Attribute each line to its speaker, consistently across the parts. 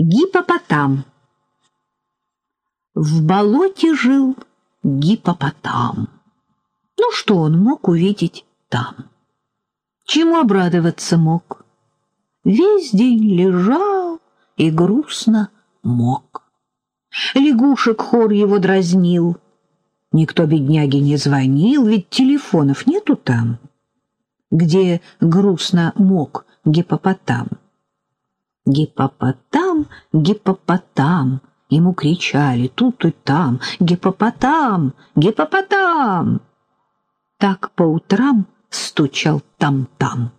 Speaker 1: Гипопотам. В болоте жил гипопотам. Ну что он мог увидеть там? Чему обрадоваться мог? Весь день лежал и грустно мог. Лягушек хор его дразнил. Никто бедняге не звонил, ведь телефонов нету там, где грустно мог гипопотам. Гипопотам, гипопотам, ему кричали тут и там, гипопотам, гипопотам. Так по утрам стучал там-там.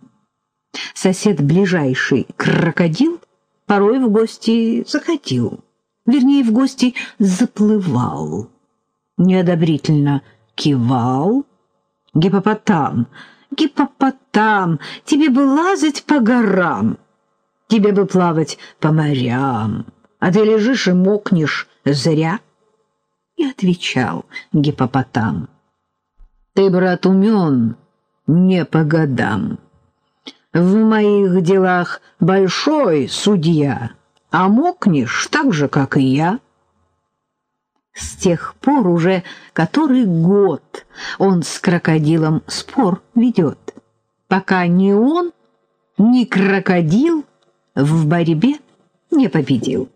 Speaker 1: Сосед ближайший крокодил порой в гости заходил, вернее, в гости заплывал. Неодобрительно кивал. Гипопотам, гипопотам, тебе бы лазать по горам тебе бы плавать по морям, а ты лежишь и мокнешь зря. И отвечал гипопотам. Ты, брат, умен не по годам. В моих делах большой судья, а мокнешь так же, как и я. С тех пор уже который год он с крокодилом спор ведет, пока ни он, ни крокодил в борьбе не победил.